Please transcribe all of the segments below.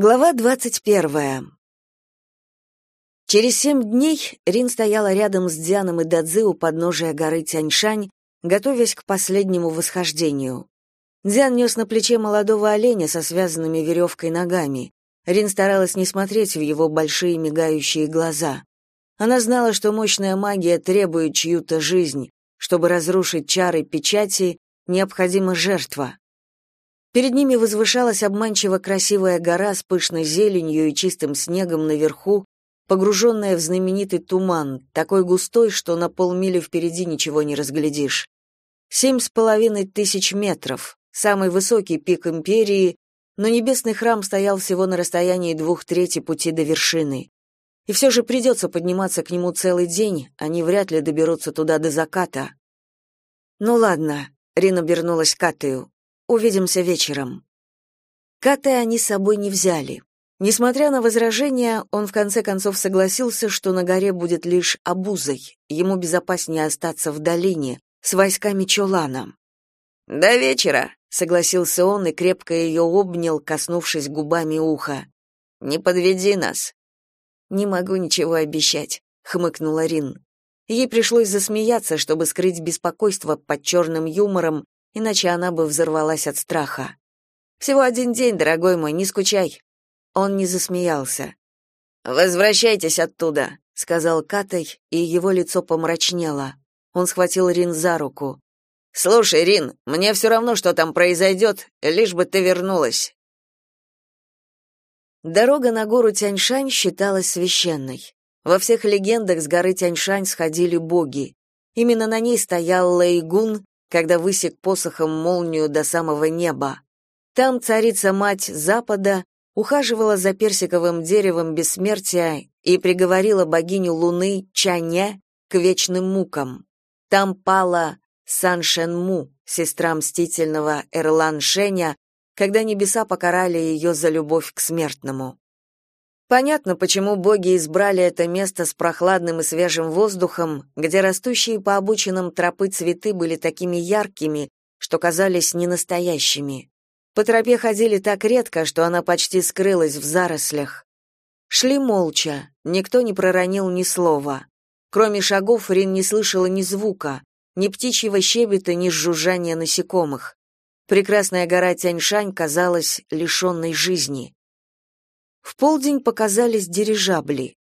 Глава двадцать первая. Через семь дней Рин стояла рядом с Дзяном и Дадзи у подножия горы Тяньшань, готовясь к последнему восхождению. Дзян нес на плече молодого оленя со связанными веревкой ногами. Рин старалась не смотреть в его большие мигающие глаза. Она знала, что мощная магия требует чью-то жизнь. Чтобы разрушить чары печати, необходима жертва. Перед ними возвышалась обманчиво красивая гора с пышной зеленью и чистым снегом наверху, погруженная в знаменитый туман, такой густой, что на полмили впереди ничего не разглядишь. Семь с половиной тысяч метров, самый высокий пик империи, но небесный храм стоял всего на расстоянии двух трети пути до вершины. И все же придется подниматься к нему целый день, они вряд ли доберутся туда до заката. «Ну ладно», — Рина обернулась к Атею. Увидимся вечером. Каты они с собой не взяли. Несмотря на возражения, он в конце концов согласился, что на горе будет лишь обузой. Ему безопаснее остаться в долине с войсками Чолана. До вечера, согласился он и крепко ее обнял, коснувшись губами уха. Не подведи нас. Не могу ничего обещать, хмыкнула Рин. Ей пришлось засмеяться, чтобы скрыть беспокойство под черным юмором, иначе она бы взорвалась от страха. Всего один день, дорогой мой, не скучай. Он не засмеялся. Возвращайтесь оттуда, сказал Катай, и его лицо помрачнело. Он схватил Рин за руку. Слушай, Рин, мне все равно, что там произойдет, лишь бы ты вернулась. Дорога на гору Тяньшань считалась священной. Во всех легендах с горы Тяньшань сходили боги. Именно на ней стоял Лэйгун, когда высек посохом молнию до самого неба. Там царица-мать Запада ухаживала за персиковым деревом бессмертия и приговорила богиню Луны Чаня к вечным мукам. Там пала Саншенму, сестра мстительного Эрлан Шеня, когда небеса покарали ее за любовь к смертному. Понятно, почему боги избрали это место с прохладным и свежим воздухом, где растущие по обочинам тропы цветы были такими яркими, что казались ненастоящими. По тропе ходили так редко, что она почти скрылась в зарослях. Шли молча, никто не проронил ни слова. Кроме шагов Рин не слышала ни звука, ни птичьего щебета, ни жужжания насекомых. Прекрасная гора Тяньшань казалась лишенной жизни. В полдень показались дирижабли.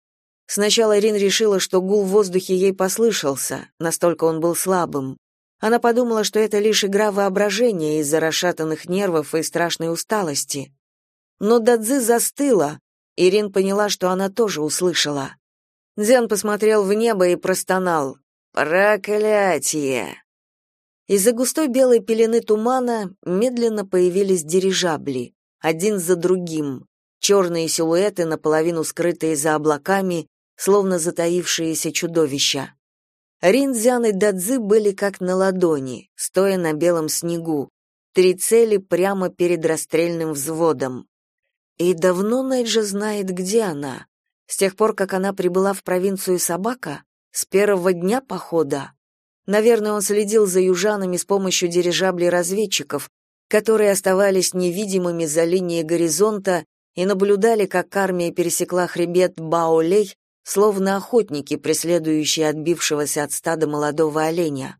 Сначала Рин решила, что гул в воздухе ей послышался, настолько он был слабым. Она подумала, что это лишь игра воображения из-за расшатанных нервов и страшной усталости. Но Дадзи застыла, и Рин поняла, что она тоже услышала. Дзян посмотрел в небо и простонал «Проклятие!». Из-за густой белой пелены тумана медленно появились дирижабли, один за другим черные силуэты, наполовину скрытые за облаками, словно затаившиеся чудовища. Ринзян и Дадзи были как на ладони, стоя на белом снегу, три цели прямо перед расстрельным взводом. И давно Найджа знает, где она. С тех пор, как она прибыла в провинцию Собака, с первого дня похода. Наверное, он следил за южанами с помощью дирижаблей разведчиков, которые оставались невидимыми за линией горизонта и наблюдали, как армия пересекла хребет Баолей, словно охотники, преследующие отбившегося от стада молодого оленя.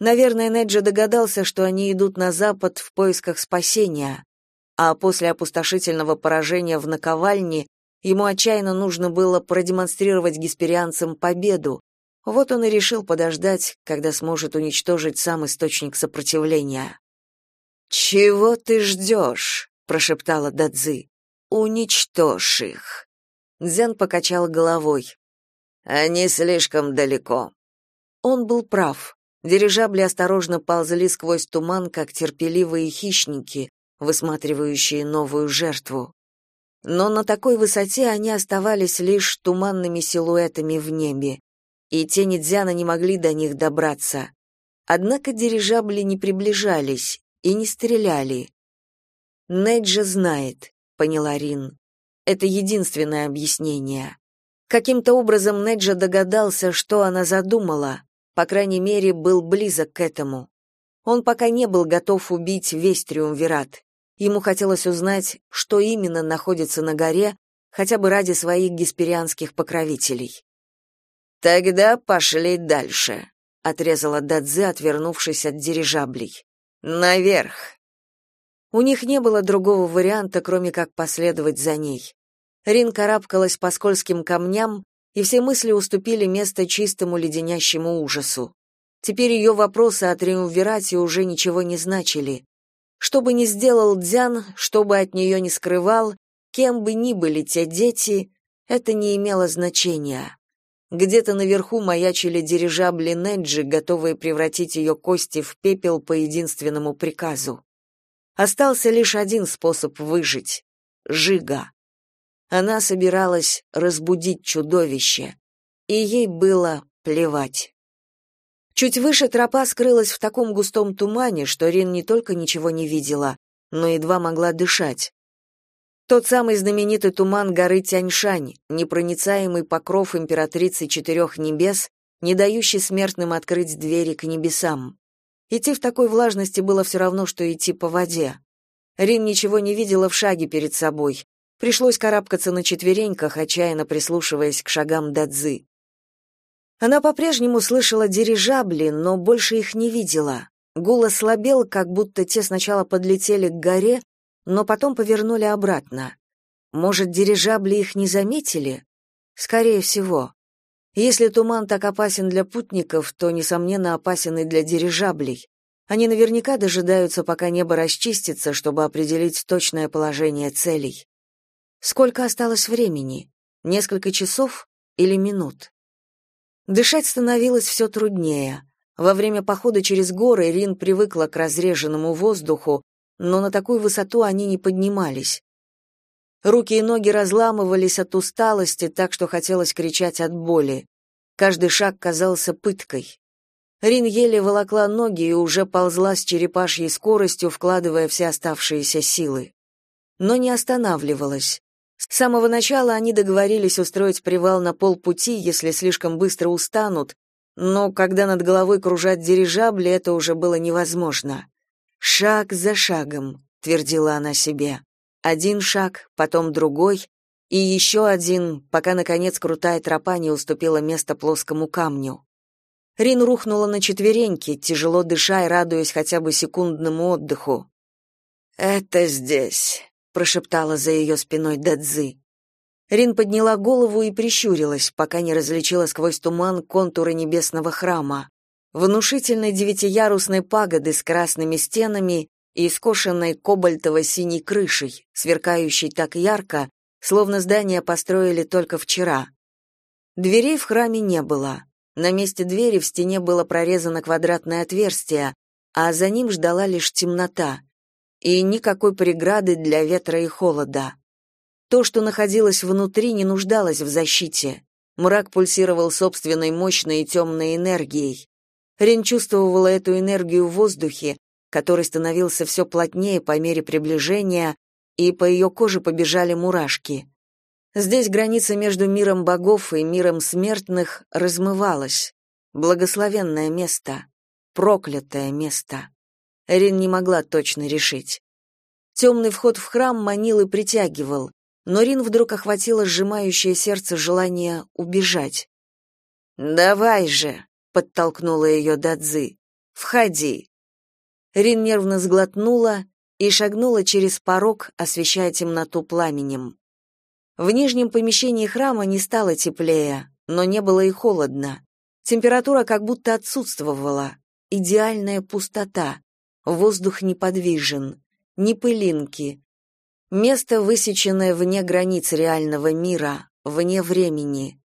Наверное, Неджи догадался, что они идут на запад в поисках спасения, а после опустошительного поражения в наковальне ему отчаянно нужно было продемонстрировать гесперианцам победу. Вот он и решил подождать, когда сможет уничтожить сам источник сопротивления. «Чего ты ждешь?» — прошептала Дадзи. Уничтожь их. Дзен покачал головой. Они слишком далеко. Он был прав. Дирижабли осторожно ползли сквозь туман, как терпеливые хищники, высматривающие новую жертву. Но на такой высоте они оставались лишь туманными силуэтами в небе, и тени Дзяна не могли до них добраться. Однако дирижабли не приближались и не стреляли. Неджа знает, поняла Рин. Это единственное объяснение. Каким-то образом Неджа догадался, что она задумала, по крайней мере, был близок к этому. Он пока не был готов убить весь триумвират. Ему хотелось узнать, что именно находится на горе, хотя бы ради своих гесперианских покровителей. «Тогда пошли дальше», — отрезала Дадзе, отвернувшись от дирижаблей. «Наверх». У них не было другого варианта, кроме как последовать за ней. Рин карабкалась по скользким камням, и все мысли уступили место чистому леденящему ужасу. Теперь ее вопросы о триумвирате уже ничего не значили. Что бы ни сделал Дзян, что бы от нее ни скрывал, кем бы ни были те дети, это не имело значения. Где-то наверху маячили дирижабли Неджи, готовые превратить ее кости в пепел по единственному приказу. Остался лишь один способ выжить — Жига. Она собиралась разбудить чудовище, и ей было плевать. Чуть выше тропа скрылась в таком густом тумане, что Рин не только ничего не видела, но едва могла дышать. Тот самый знаменитый туман горы Тяньшань, непроницаемый покров императрицы четырех небес, не дающий смертным открыть двери к небесам. Идти в такой влажности было все равно, что идти по воде. Рин ничего не видела в шаге перед собой, Пришлось карабкаться на четвереньках, отчаянно прислушиваясь к шагам Дадзы. Она по-прежнему слышала дирижабли, но больше их не видела. Гул ослабел, как будто те сначала подлетели к горе, но потом повернули обратно. Может, дирижабли их не заметили? Скорее всего. Если туман так опасен для путников, то, несомненно, опасен и для дирижаблей. Они наверняка дожидаются, пока небо расчистится, чтобы определить точное положение целей. Сколько осталось времени? Несколько часов или минут? Дышать становилось все труднее. Во время похода через горы Рин привыкла к разреженному воздуху, но на такую высоту они не поднимались. Руки и ноги разламывались от усталости, так что хотелось кричать от боли. Каждый шаг казался пыткой. Рин еле волокла ноги и уже ползла с черепашьей скоростью, вкладывая все оставшиеся силы. Но не останавливалась. С самого начала они договорились устроить привал на полпути, если слишком быстро устанут, но когда над головой кружат дирижабли, это уже было невозможно. «Шаг за шагом», — твердила она себе. Один шаг, потом другой, и еще один, пока, наконец, крутая тропа не уступила место плоскому камню. Рин рухнула на четвереньки, тяжело дыша и радуясь хотя бы секундному отдыху. «Это здесь», прошептала за ее спиной Дадзы. Рин подняла голову и прищурилась, пока не различила сквозь туман контуры небесного храма. Внушительной девятиярусной пагоды с красными стенами и скошенной кобальтово-синей крышей, сверкающей так ярко, словно здание построили только вчера. Дверей в храме не было. На месте двери в стене было прорезано квадратное отверстие, а за ним ждала лишь темнота и никакой преграды для ветра и холода. То, что находилось внутри, не нуждалось в защите. Мрак пульсировал собственной мощной и темной энергией. Рен чувствовала эту энергию в воздухе, который становился все плотнее по мере приближения, и по ее коже побежали мурашки. Здесь граница между миром богов и миром смертных размывалась. Благословенное место, проклятое место. Рин не могла точно решить. Темный вход в храм манил и притягивал, но Рин вдруг охватило сжимающее сердце желание убежать. «Давай же!» — подтолкнула ее Дадзи. «Входи!» Рин нервно сглотнула и шагнула через порог, освещая темноту пламенем. В нижнем помещении храма не стало теплее, но не было и холодно. Температура как будто отсутствовала. Идеальная пустота. Воздух неподвижен, ни пылинки. Место, высеченное вне границ реального мира, вне времени.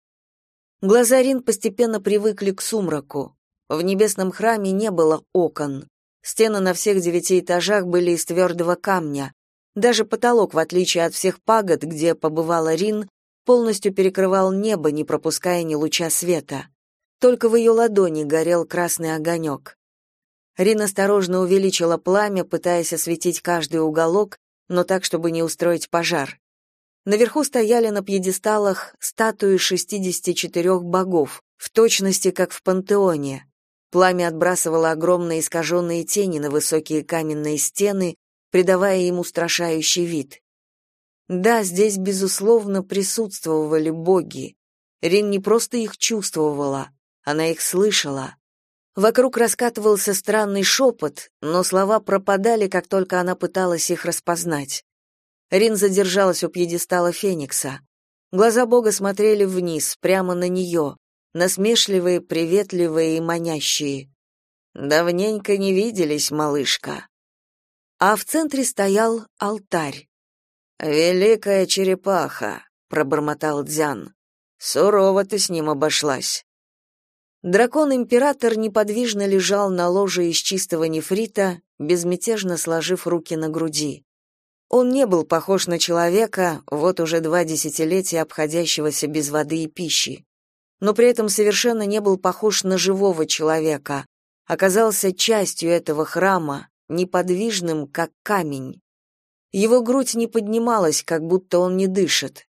Глаза Рин постепенно привыкли к сумраку. В небесном храме не было окон. Стены на всех девяти этажах были из твердого камня. Даже потолок, в отличие от всех пагод, где побывала Рин, полностью перекрывал небо, не пропуская ни луча света. Только в ее ладони горел красный огонек. Рин осторожно увеличила пламя, пытаясь осветить каждый уголок, но так, чтобы не устроить пожар. Наверху стояли на пьедесталах статуи 64 богов, в точности как в пантеоне. Пламя отбрасывало огромные искаженные тени на высокие каменные стены, придавая ему устрашающий вид. Да, здесь, безусловно, присутствовали боги. Рин не просто их чувствовала, она их слышала. Вокруг раскатывался странный шепот, но слова пропадали, как только она пыталась их распознать. Рин задержалась у пьедестала Феникса. Глаза бога смотрели вниз, прямо на нее, насмешливые, приветливые и манящие. «Давненько не виделись, малышка». А в центре стоял алтарь. «Великая черепаха», — пробормотал Дзян. «Сурово ты с ним обошлась». Дракон-император неподвижно лежал на ложе из чистого нефрита, безмятежно сложив руки на груди. Он не был похож на человека, вот уже два десятилетия обходящегося без воды и пищи, но при этом совершенно не был похож на живого человека, оказался частью этого храма, неподвижным, как камень. Его грудь не поднималась, как будто он не дышит.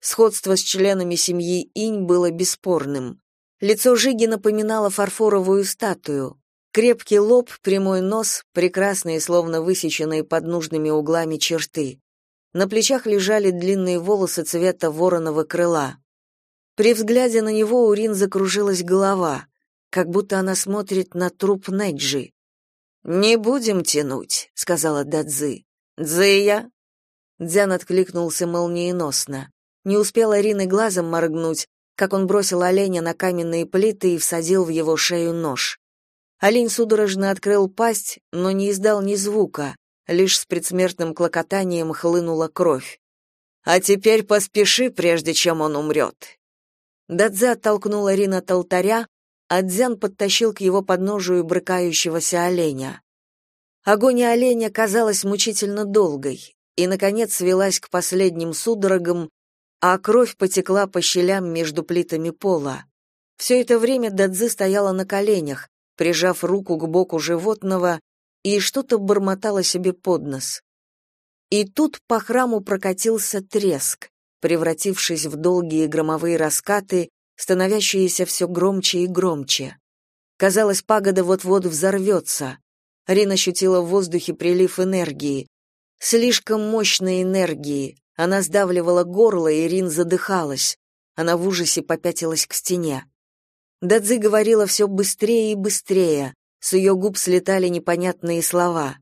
Сходство с членами семьи Инь было бесспорным. Лицо Жиги напоминало фарфоровую статую. Крепкий лоб, прямой нос, прекрасные, словно высеченные под нужными углами черты. На плечах лежали длинные волосы цвета вороного крыла. При взгляде на него у Рин закружилась голова, как будто она смотрит на труп Неджи. «Не будем тянуть», — сказала Дадзи. «Дзия?» Дзян откликнулся молниеносно. Не успела Рины глазом моргнуть, как он бросил оленя на каменные плиты и всадил в его шею нож. Олень судорожно открыл пасть, но не издал ни звука, лишь с предсмертным клокотанием хлынула кровь. «А теперь поспеши, прежде чем он умрет». Дадзе оттолкнула Рин от алтаря, а Дзян подтащил к его подножию брыкающегося оленя. Агония оленя казалась мучительно долгой и, наконец, свелась к последним судорогам, а кровь потекла по щелям между плитами пола. Все это время Дадзи стояла на коленях, прижав руку к боку животного, и что-то бормотала себе под нос. И тут по храму прокатился треск, превратившись в долгие громовые раскаты, становящиеся все громче и громче. Казалось, пагода вот-вот взорвется. Рин ощутила в воздухе прилив энергии. Слишком мощной энергии. Она сдавливала горло, и Рин задыхалась. Она в ужасе попятилась к стене. Дадзи говорила все быстрее и быстрее. С ее губ слетали непонятные слова.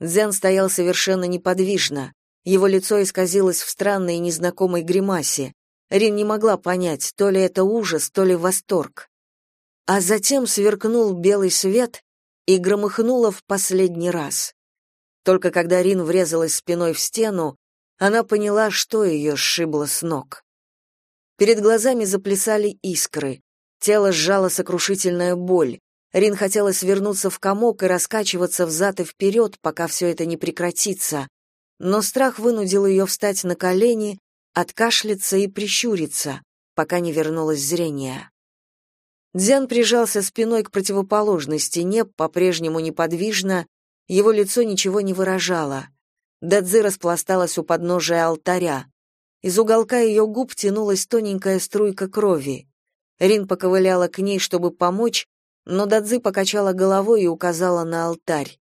Дзян стоял совершенно неподвижно. Его лицо исказилось в странной и незнакомой гримасе. Рин не могла понять, то ли это ужас, то ли восторг. А затем сверкнул белый свет, и громыхнуло в последний раз. Только когда Рин врезалась спиной в стену, она поняла, что ее сшибло с ног. Перед глазами заплясали искры. Тело сжало сокрушительная боль. Рин хотела свернуться в комок и раскачиваться взад и вперед, пока все это не прекратится. Но страх вынудил ее встать на колени, откашляться и прищуриться, пока не вернулось зрение. Дзян прижался спиной к противоположной стене, по-прежнему неподвижно, его лицо ничего не выражало. Дадзи распласталась у подножия алтаря. Из уголка ее губ тянулась тоненькая струйка крови. Рин поковыляла к ней, чтобы помочь, но Дадзи покачала головой и указала на алтарь.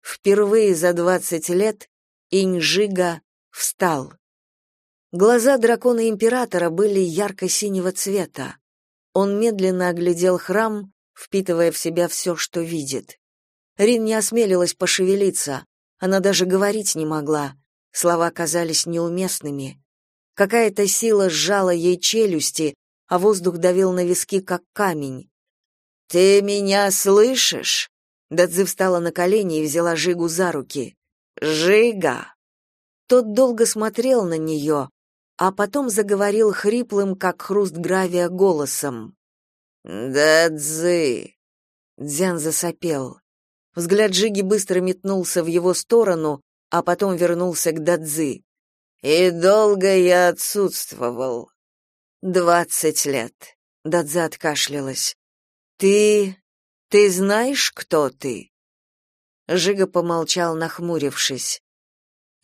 Впервые за двадцать лет Иньжига встал. Глаза дракона-императора были ярко-синего цвета. Он медленно оглядел храм, впитывая в себя все, что видит. Рин не осмелилась пошевелиться, она даже говорить не могла. Слова казались неуместными. Какая-то сила сжала ей челюсти, а воздух давил на виски, как камень. «Ты меня слышишь?» Дадзи встала на колени и взяла Жигу за руки. «Жига!» Тот долго смотрел на нее, а потом заговорил хриплым, как хруст гравия, голосом. «Да-дзы!» Дзян засопел. Взгляд Жиги быстро метнулся в его сторону, а потом вернулся к Дадзи. «И долго я отсутствовал?» «Двадцать лет», — Дадзи откашлялась. «Ты... ты знаешь, кто ты?» Жига помолчал, нахмурившись.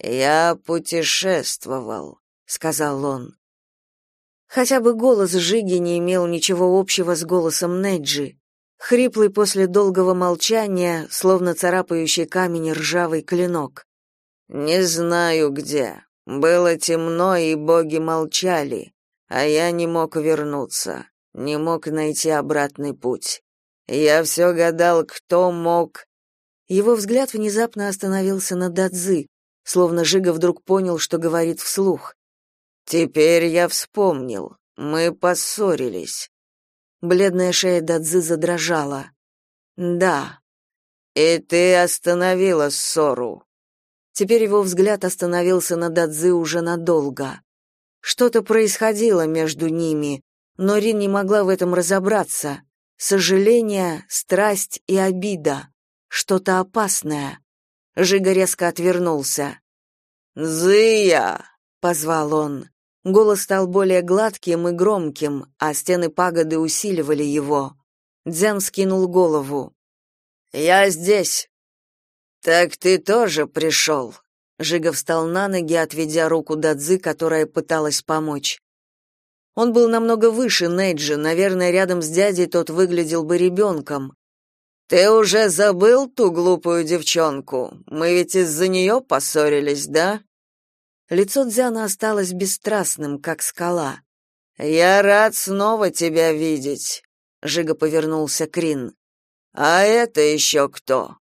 «Я путешествовал сказал он. Хотя бы голос Жиги не имел ничего общего с голосом Неджи, хриплый после долгого молчания, словно царапающий камень ржавый клинок. Не знаю где. Было темно, и боги молчали, а я не мог вернуться, не мог найти обратный путь. Я все гадал, кто мог. Его взгляд внезапно остановился на Дадзы, словно Жига вдруг понял, что говорит вслух. Теперь я вспомнил. Мы поссорились. Бледная шея Дадзы задрожала. Да. И ты остановила ссору. Теперь его взгляд остановился на Дадзы уже надолго. Что-то происходило между ними, но Рин не могла в этом разобраться. Сожаление, страсть и обида. Что-то опасное. Жига резко отвернулся. «Зыя!» — позвал он. Голос стал более гладким и громким, а стены пагоды усиливали его. Дзян скинул голову. «Я здесь». «Так ты тоже пришел?» Жига встал на ноги, отведя руку Дадзы, которая пыталась помочь. Он был намного выше Нейджи, наверное, рядом с дядей тот выглядел бы ребенком. «Ты уже забыл ту глупую девчонку? Мы ведь из-за нее поссорились, да?» Лицо Дзяна осталось бесстрастным, как скала. «Я рад снова тебя видеть», — Жига повернулся к Рин. «А это еще кто?»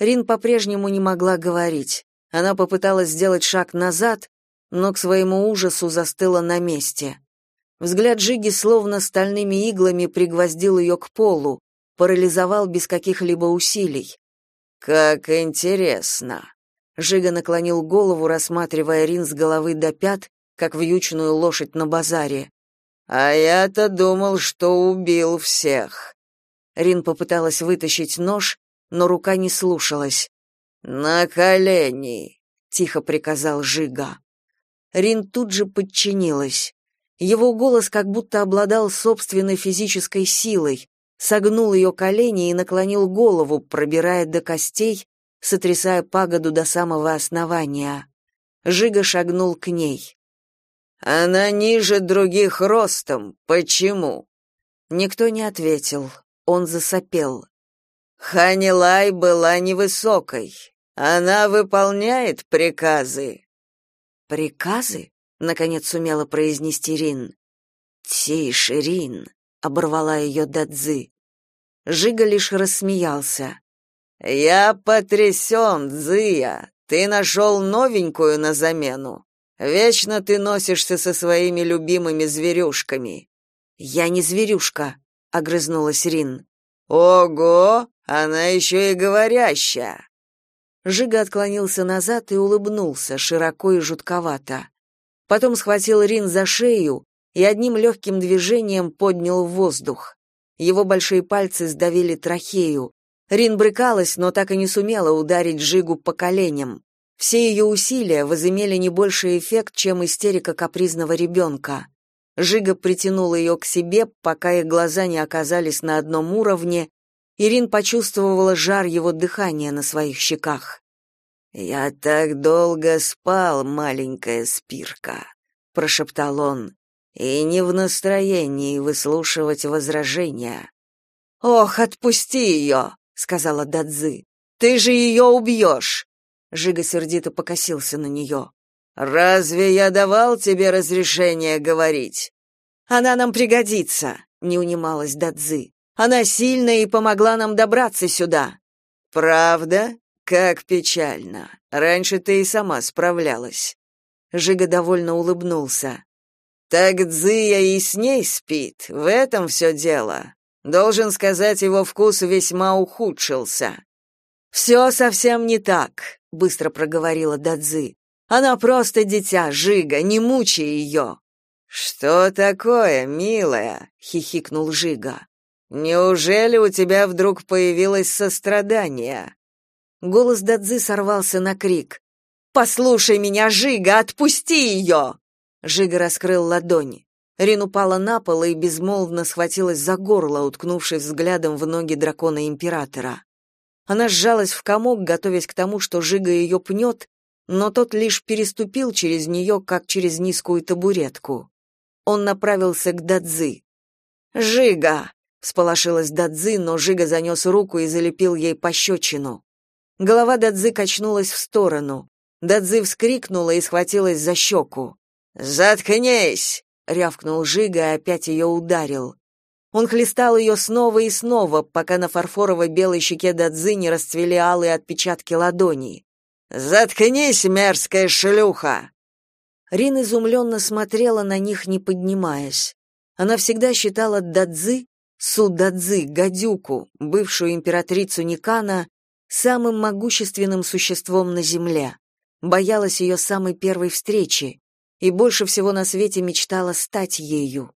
Рин по-прежнему не могла говорить. Она попыталась сделать шаг назад, но к своему ужасу застыла на месте. Взгляд Жиги словно стальными иглами пригвоздил ее к полу, парализовал без каких-либо усилий. «Как интересно!» Жига наклонил голову, рассматривая Рин с головы до пят, как вьючную лошадь на базаре. «А я-то думал, что убил всех». Рин попыталась вытащить нож, но рука не слушалась. «На колени!» — тихо приказал Жига. Рин тут же подчинилась. Его голос как будто обладал собственной физической силой, согнул ее колени и наклонил голову, пробирая до костей, сотрясая пагоду до самого основания. Жига шагнул к ней. «Она ниже других ростом. Почему?» Никто не ответил. Он засопел. Ханилай была невысокой. Она выполняет приказы. Приказы? наконец сумела произнести Рин. Тише, Рин, оборвала ее Дадзы. Жига лишь рассмеялся. Я потрясен, Зия. Ты нашел новенькую на замену. Вечно ты носишься со своими любимыми зверюшками. Я не зверюшка, огрызнулась Рин. Ого, она еще и говорящая. Жига отклонился назад и улыбнулся, широко и жутковато. Потом схватил Рин за шею и одним легким движением поднял в воздух. Его большие пальцы сдавили трахею. Рин брыкалась, но так и не сумела ударить Жигу по коленям. Все ее усилия возымели не больший эффект, чем истерика капризного ребенка. Жига притянула ее к себе, пока их глаза не оказались на одном уровне, Ирин почувствовала жар его дыхания на своих щеках. «Я так долго спал, маленькая спирка», — прошептал он, — «и не в настроении выслушивать возражения». «Ох, отпусти ее!» — сказала Дадзы. «Ты же ее убьешь!» Жига сердито покосился на нее. «Разве я давал тебе разрешение говорить?» «Она нам пригодится», — не унималась Дадзы. «Она сильная и помогла нам добраться сюда». «Правда?» Как печально. Раньше ты и сама справлялась. Жига довольно улыбнулся. Так Дзия и с ней спит. В этом все дело. Должен сказать, его вкус весьма ухудшился. «Все совсем не так», — быстро проговорила Дадзи. «Она просто дитя, Жига, не мучай ее». «Что такое, милая?» — хихикнул Жига. «Неужели у тебя вдруг появилось сострадание?» Голос Дадзы сорвался на крик. «Послушай меня, Жига, отпусти ее!» Жига раскрыл ладони. Рин упала на пол и безмолвно схватилась за горло, уткнувшись взглядом в ноги дракона-императора. Она сжалась в комок, готовясь к тому, что Жига ее пнет, но тот лишь переступил через нее, как через низкую табуретку. Он направился к Дадзи. «Жига!» — всполошилась Дадзи, но Жига занес руку и залепил ей пощечину. Голова Дадзы качнулась в сторону. Дадзи вскрикнула и схватилась за щеку. «Заткнись!» — рявкнул Жига и опять ее ударил. Он хлестал ее снова и снова, пока на фарфоровой белой щеке Дадзи не расцвели алые отпечатки ладоней. «Заткнись, мерзкая шлюха!» Рин изумленно смотрела на них, не поднимаясь. Она всегда считала Дадзи, Су-Дадзи, гадюку, бывшую императрицу Никана, самым могущественным существом на земле. Боялась ее самой первой встречи и больше всего на свете мечтала стать ею.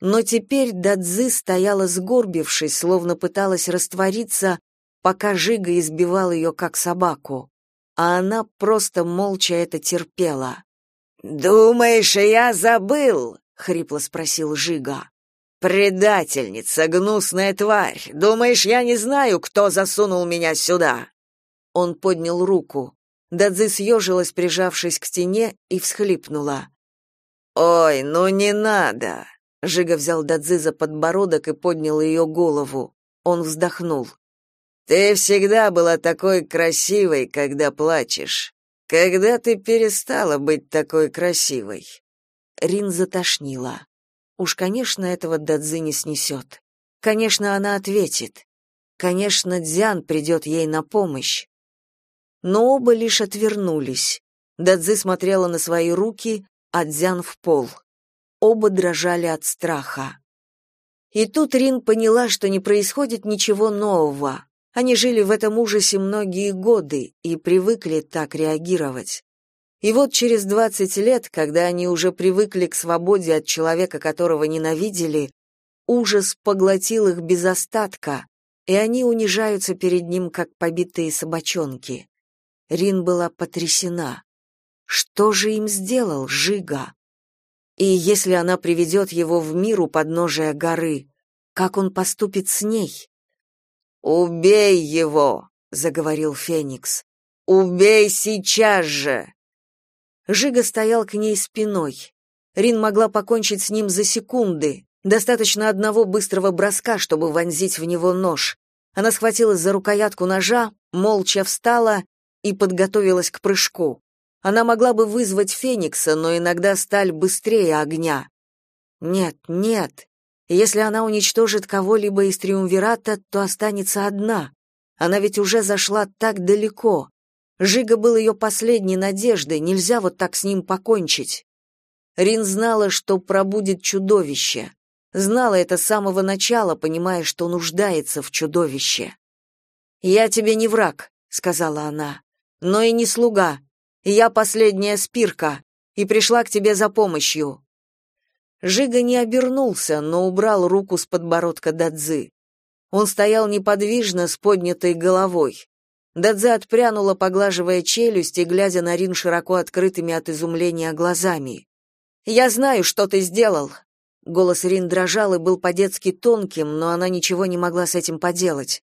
Но теперь Дадзи стояла сгорбившись, словно пыталась раствориться, пока Жига избивал ее как собаку, а она просто молча это терпела. «Думаешь, я забыл?» — хрипло спросил Жига. «Предательница, гнусная тварь! Думаешь, я не знаю, кто засунул меня сюда?» Он поднял руку. Дадзи съежилась, прижавшись к стене, и всхлипнула. «Ой, ну не надо!» Жига взял Дадзи за подбородок и поднял ее голову. Он вздохнул. «Ты всегда была такой красивой, когда плачешь. Когда ты перестала быть такой красивой? Рин затошнила. Уж, конечно, этого Дадзи не снесет. Конечно, она ответит. Конечно, Дзян придет ей на помощь. Но оба лишь отвернулись. Дадзи смотрела на свои руки, а Дзян в пол. Оба дрожали от страха. И тут Рин поняла, что не происходит ничего нового. Они жили в этом ужасе многие годы и привыкли так реагировать. И вот через 20 лет, когда они уже привыкли к свободе от человека, которого ненавидели, ужас поглотил их без остатка, и они унижаются перед ним, как побитые собачонки. Рин была потрясена. Что же им сделал Жига? И если она приведет его в мир у подножия горы, как он поступит с ней? «Убей его!» — заговорил Феникс. «Убей сейчас же!» Жига стоял к ней спиной. Рин могла покончить с ним за секунды. Достаточно одного быстрого броска, чтобы вонзить в него нож. Она схватилась за рукоятку ножа, молча встала и подготовилась к прыжку. Она могла бы вызвать Феникса, но иногда сталь быстрее огня. Нет, нет, если она уничтожит кого-либо из Триумвирата, то останется одна. Она ведь уже зашла так далеко. Жига был ее последней надеждой, нельзя вот так с ним покончить. Рин знала, что пробудет чудовище. Знала это с самого начала, понимая, что нуждается в чудовище. «Я тебе не враг», — сказала она, — «но и не слуга. Я последняя спирка и пришла к тебе за помощью. Жига не обернулся, но убрал руку с подбородка Дадзы. Он стоял неподвижно с поднятой головой. Дадзе отпрянула, поглаживая челюсть и глядя на Рин широко открытыми от изумления глазами. «Я знаю, что ты сделал!» Голос Рин дрожал и был по-детски тонким, но она ничего не могла с этим поделать.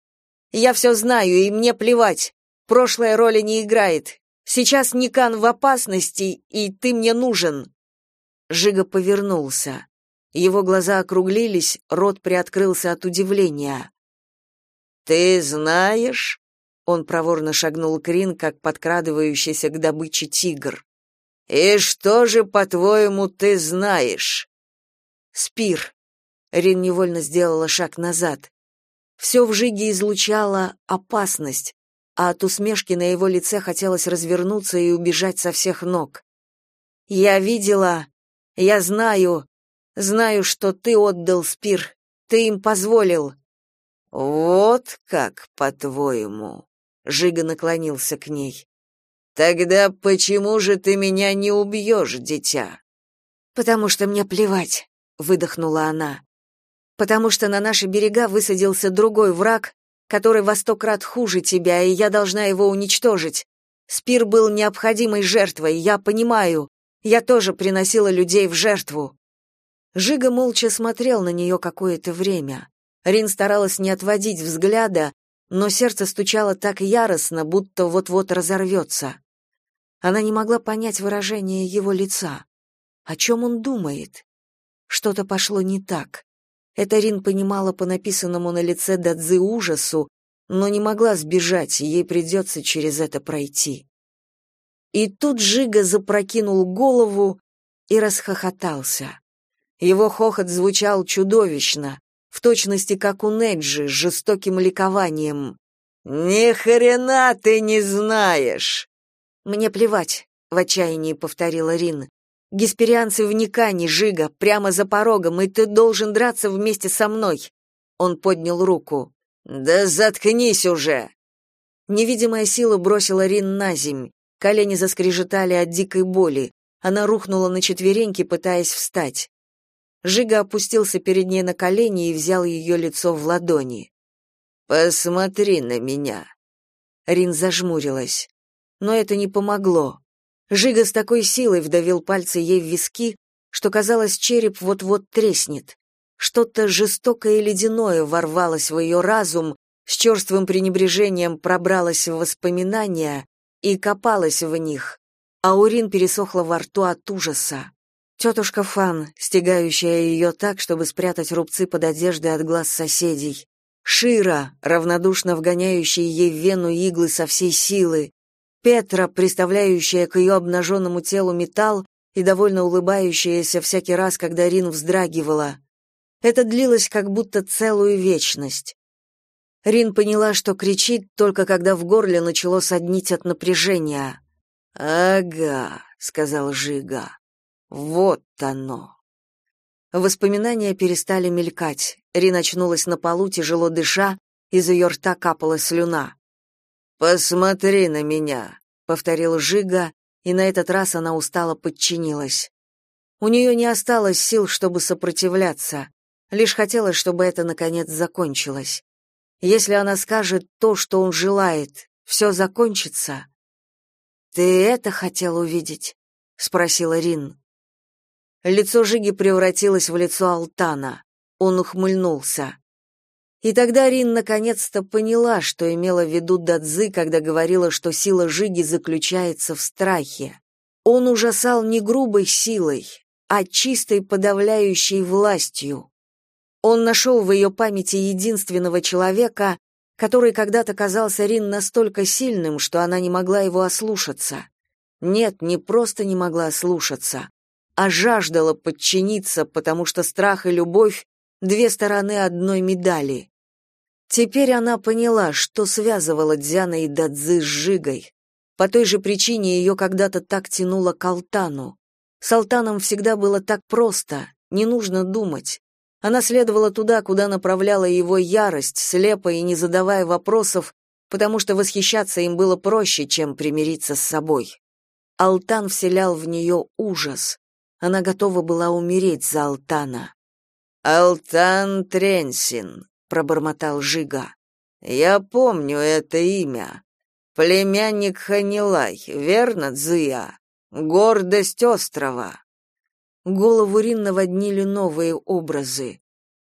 «Я все знаю, и мне плевать. Прошлая роли не играет. Сейчас Никан в опасности, и ты мне нужен. Жига повернулся. Его глаза округлились, рот приоткрылся от удивления. «Ты знаешь?» Он проворно шагнул к Рин, как подкрадывающийся к добыче тигр. «И что же, по-твоему, ты знаешь?» «Спир». Рин невольно сделала шаг назад. Все в Жиге излучало опасность, а от усмешки на его лице хотелось развернуться и убежать со всех ног. «Я видела...» Я знаю, знаю, что ты отдал Спир. Ты им позволил. Вот как, по-твоему? Жига наклонился к ней. Тогда почему же ты меня не убьешь, дитя? Потому что мне плевать, выдохнула она. Потому что на наши берега высадился другой враг, который во сто крат хуже тебя, и я должна его уничтожить. Спир был необходимой жертвой, я понимаю, я тоже приносила людей в жертву. Жига молча смотрел на нее какое-то время. Рин старалась не отводить взгляда, но сердце стучало так яростно, будто вот-вот разорвется. Она не могла понять выражение его лица. О чем он думает? Что-то пошло не так. Это Рин понимала по написанному на лице Дадзи ужасу, но не могла сбежать, ей придется через это пройти. И тут Жига запрокинул голову и расхохотался. Его хохот звучал чудовищно, в точности как у Неджи, с жестоким ликованием. «Ни хрена ты не знаешь!» «Мне плевать», — в отчаянии повторила Рин. «Гесперианцы в Никане, Жига, прямо за порогом, и ты должен драться вместе со мной». Он поднял руку. «Да заткнись уже!» Невидимая сила бросила Рин на земь. Колени заскрежетали от дикой боли. Она рухнула на четвереньки, пытаясь встать. Жига опустился перед ней на колени и взял ее лицо в ладони. Посмотри на меня. Рин зажмурилась. Но это не помогло. Жига с такой силой вдавил пальцы ей в виски, что казалось, череп вот-вот треснет. Что-то жестокое и ледяное ворвалось в ее разум, с черствым пренебрежением пробралось в воспоминания и копалось в них, а урин пересохла во рту от ужаса. Тетушка Фан, стягающая ее так, чтобы спрятать рубцы под одеждой от глаз соседей, Шира, равнодушно вгоняющая ей в вену иглы со всей силы, Петра, приставляющая к ее обнаженному телу металл и довольно улыбающаяся всякий раз, когда Рин вздрагивала. Это длилось как будто целую вечность. Рин поняла, что кричит, только когда в горле начало соднить от напряжения. «Ага», — сказал Жига, — «вот оно». Воспоминания перестали мелькать. Рин очнулась на полу, тяжело дыша, из ее рта капала слюна. «Посмотри на меня», — повторил Жига, и на этот раз она устало подчинилась. У нее не осталось сил, чтобы сопротивляться, лишь хотелось, чтобы это, наконец, закончилось. Если она скажет то, что он желает, все закончится. «Ты это хотел увидеть?» — спросила Рин. Лицо Жиги превратилось в лицо Алтана. Он ухмыльнулся. И тогда Рин наконец-то поняла, что имела в виду Дадзы, когда говорила, что сила Жиги заключается в страхе. Он ужасал не грубой силой, а чистой подавляющей властью. Он нашел в ее памяти единственного человека, который когда-то казался Рин настолько сильным, что она не могла его ослушаться. Нет, не просто не могла ослушаться, а жаждала подчиниться, потому что страх и любовь — две стороны одной медали. Теперь она поняла, что связывало Дзяна и Дадзы с Жигой. По той же причине ее когда-то так тянуло к Алтану. С Алтаном всегда было так просто, не нужно думать. Она следовала туда, куда направляла его ярость, слепо и не задавая вопросов, потому что восхищаться им было проще, чем примириться с собой. Алтан вселял в нее ужас. Она готова была умереть за Алтана. «Алтан Тренсин», — пробормотал Жига. «Я помню это имя. Племянник Ханилай, верно, Дзия? Гордость острова». Голову Рин наводнили новые образы.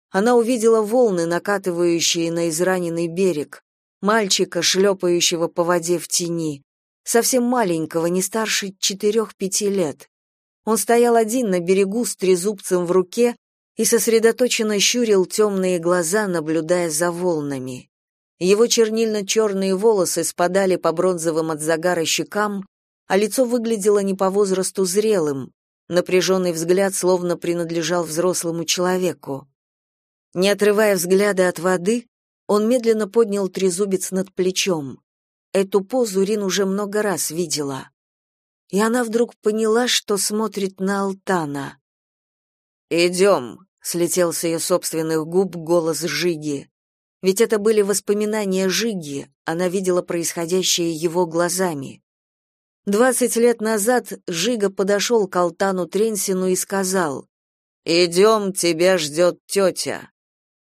Она увидела волны, накатывающие на израненный берег, мальчика, шлепающего по воде в тени, совсем маленького, не старше четырех-пяти лет. Он стоял один на берегу с трезубцем в руке и сосредоточенно щурил темные глаза, наблюдая за волнами. Его чернильно-черные волосы спадали по бронзовым от загара щекам, а лицо выглядело не по возрасту зрелым, напряженный взгляд словно принадлежал взрослому человеку. Не отрывая взгляда от воды, он медленно поднял трезубец над плечом. Эту позу Рин уже много раз видела и она вдруг поняла, что смотрит на Алтана. «Идем», — слетел с ее собственных губ голос Жиги. Ведь это были воспоминания Жиги, она видела происходящее его глазами. Двадцать лет назад Жига подошел к Алтану Тренсину и сказал «Идем, тебя ждет тетя».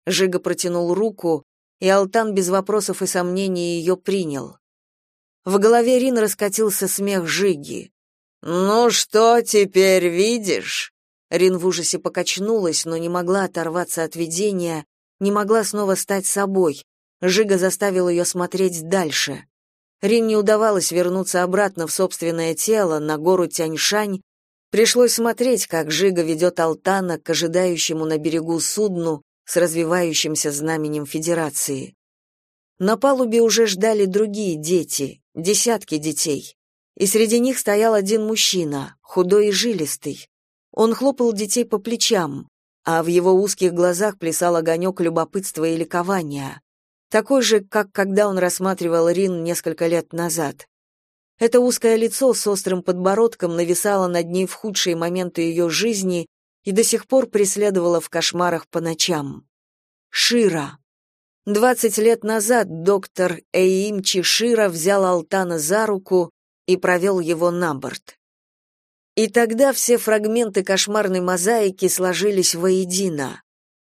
Жига протянул руку, и Алтан без вопросов и сомнений ее принял. В голове Рин раскатился смех Жиги. «Ну что теперь видишь?» Рин в ужасе покачнулась, но не могла оторваться от видения, не могла снова стать собой. Жига заставил ее смотреть дальше. Рин не удавалось вернуться обратно в собственное тело, на гору Тяньшань. Пришлось смотреть, как Жига ведет Алтана к ожидающему на берегу судну с развивающимся знаменем Федерации. На палубе уже ждали другие дети, десятки детей. И среди них стоял один мужчина, худой и жилистый. Он хлопал детей по плечам, а в его узких глазах плясал огонек любопытства и ликования, такой же, как когда он рассматривал Рин несколько лет назад. Это узкое лицо с острым подбородком нависало над ней в худшие моменты ее жизни и до сих пор преследовало в кошмарах по ночам. Шира. Двадцать лет назад доктор Эйимчи Шира взял Алтана за руку и провел его на борт. И тогда все фрагменты кошмарной мозаики сложились воедино.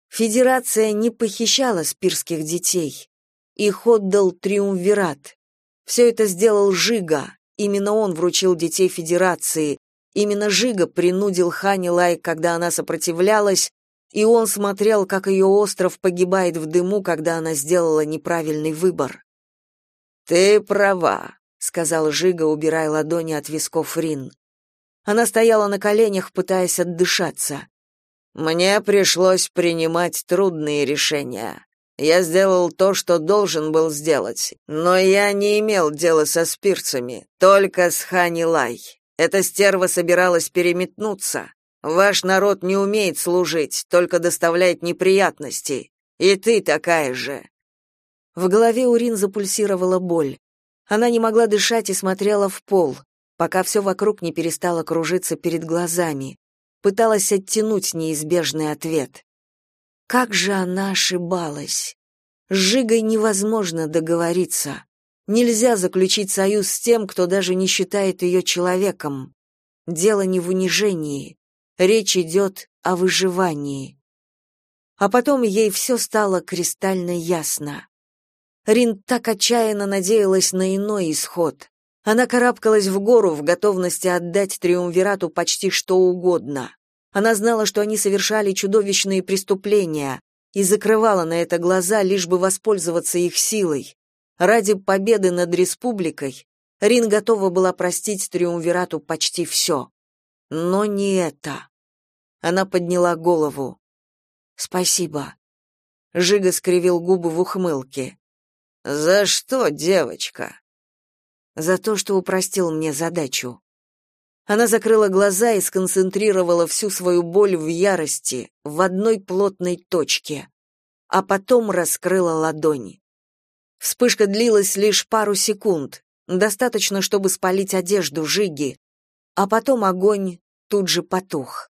Федерация не похищала спирских детей. Их отдал Триумвират. Все это сделал Жига. Именно он вручил детей Федерации. Именно Жига принудил Хани Лай, когда она сопротивлялась, и он смотрел, как ее остров погибает в дыму, когда она сделала неправильный выбор. «Ты права», — сказал Жига, убирая ладони от висков Рин. Она стояла на коленях, пытаясь отдышаться. «Мне пришлось принимать трудные решения. Я сделал то, что должен был сделать, но я не имел дела со спирцами, только с Хани Лай. Эта стерва собиралась переметнуться. Ваш народ не умеет служить, только доставляет неприятности. И ты такая же. В голове Урин запульсировала боль. Она не могла дышать и смотрела в пол, пока все вокруг не перестало кружиться перед глазами. Пыталась оттянуть неизбежный ответ. Как же она ошибалась. С Жигой невозможно договориться. Нельзя заключить союз с тем, кто даже не считает ее человеком. Дело не в унижении. Речь идет о выживании. А потом ей все стало кристально ясно. Рин так отчаянно надеялась на иной исход. Она карабкалась в гору в готовности отдать Триумвирату почти что угодно. Она знала, что они совершали чудовищные преступления, и закрывала на это глаза, лишь бы воспользоваться их силой. Ради победы над республикой Рин готова была простить Триумвирату почти все. Но не это. Она подняла голову. «Спасибо». Жига скривил губы в ухмылке. «За что, девочка?» «За то, что упростил мне задачу». Она закрыла глаза и сконцентрировала всю свою боль в ярости в одной плотной точке, а потом раскрыла ладони. Вспышка длилась лишь пару секунд, достаточно, чтобы спалить одежду Жиги, а потом огонь тут же потух.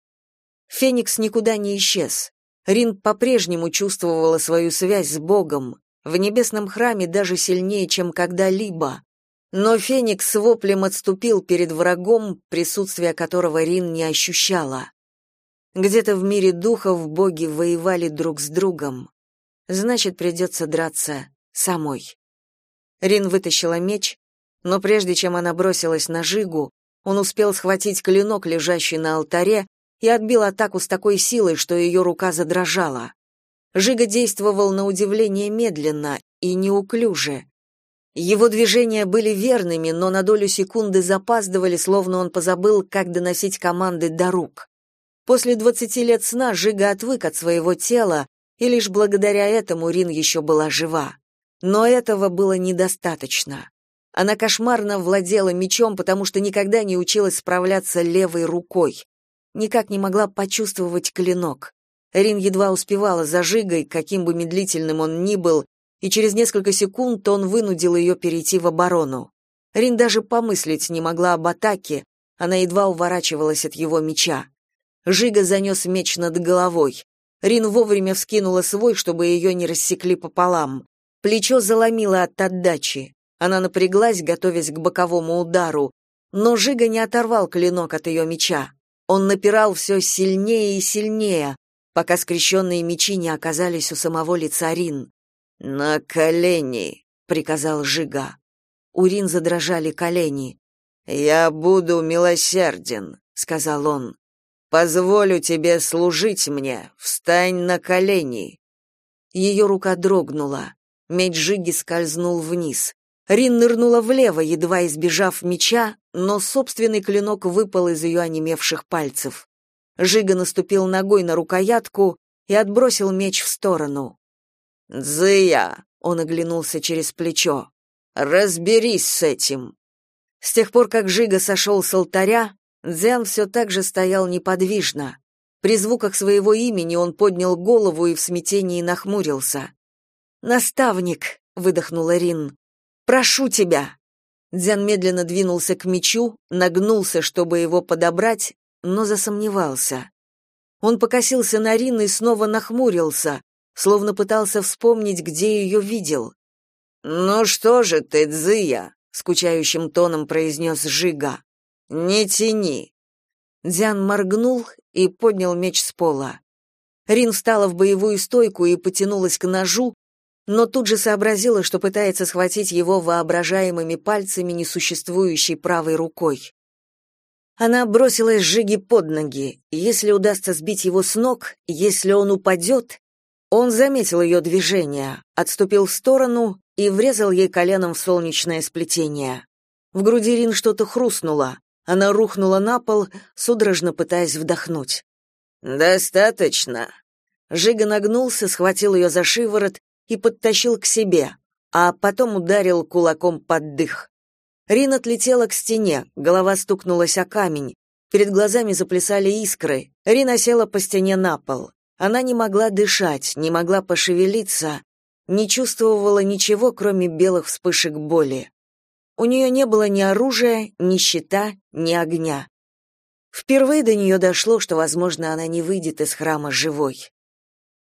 Феникс никуда не исчез. Рин по-прежнему чувствовала свою связь с Богом, в небесном храме даже сильнее, чем когда-либо, но Феникс с воплем отступил перед врагом, присутствие которого Рин не ощущала. Где-то в мире духов боги воевали друг с другом. Значит, придется драться самой. Рин вытащила меч, но прежде чем она бросилась на Жигу, он успел схватить клинок, лежащий на алтаре, и отбил атаку с такой силой, что ее рука задрожала. Жига действовал на удивление медленно и неуклюже. Его движения были верными, но на долю секунды запаздывали, словно он позабыл, как доносить команды до рук. После двадцати лет сна Жига отвык от своего тела, и лишь благодаря этому Рин еще была жива. Но этого было недостаточно. Она кошмарно владела мечом, потому что никогда не училась справляться левой рукой. Никак не могла почувствовать клинок. Рин едва успевала за Жигой, каким бы медлительным он ни был, и через несколько секунд он вынудил ее перейти в оборону. Рин даже помыслить не могла об атаке, она едва уворачивалась от его меча. Жига занес меч над головой. Рин вовремя вскинула свой, чтобы ее не рассекли пополам. Плечо заломило от отдачи. Она напряглась, готовясь к боковому удару, но Жига не оторвал клинок от ее меча. Он напирал все сильнее и сильнее, пока скрещенные мечи не оказались у самого лица Рин. «На колени!» — приказал Жига. У Рин задрожали колени. «Я буду милосерден», — сказал он. «Позволю тебе служить мне. Встань на колени». Ее рука дрогнула. Меч Жиги скользнул вниз. Рин нырнула влево, едва избежав меча, но собственный клинок выпал из ее онемевших пальцев. Жига наступил ногой на рукоятку и отбросил меч в сторону. «Дзыя!» — он оглянулся через плечо. «Разберись с этим!» С тех пор, как Жига сошел с алтаря, Дзян все так же стоял неподвижно. При звуках своего имени он поднял голову и в смятении нахмурился. «Наставник», — выдохнула Рин, — «прошу тебя». Дзян медленно двинулся к мечу, нагнулся, чтобы его подобрать, но засомневался. Он покосился на Рин и снова нахмурился, словно пытался вспомнить, где ее видел. «Ну что же ты, Дзия?» — скучающим тоном произнес Жига. «Не тяни». Дзян моргнул и поднял меч с пола. Рин встала в боевую стойку и потянулась к ножу, но тут же сообразила, что пытается схватить его воображаемыми пальцами несуществующей правой рукой. Она бросилась Жиги под ноги. Если удастся сбить его с ног, если он упадет... Он заметил ее движение, отступил в сторону и врезал ей коленом в солнечное сплетение. В груди Рин что-то хрустнуло. Она рухнула на пол, судорожно пытаясь вдохнуть. «Достаточно». Жига нагнулся, схватил ее за шиворот и подтащил к себе, а потом ударил кулаком под дых. Рин отлетела к стене, голова стукнулась о камень. Перед глазами заплясали искры. Рина села по стене на пол. Она не могла дышать, не могла пошевелиться, не чувствовала ничего, кроме белых вспышек боли. У нее не было ни оружия, ни щита, ни огня. Впервые до нее дошло, что, возможно, она не выйдет из храма живой.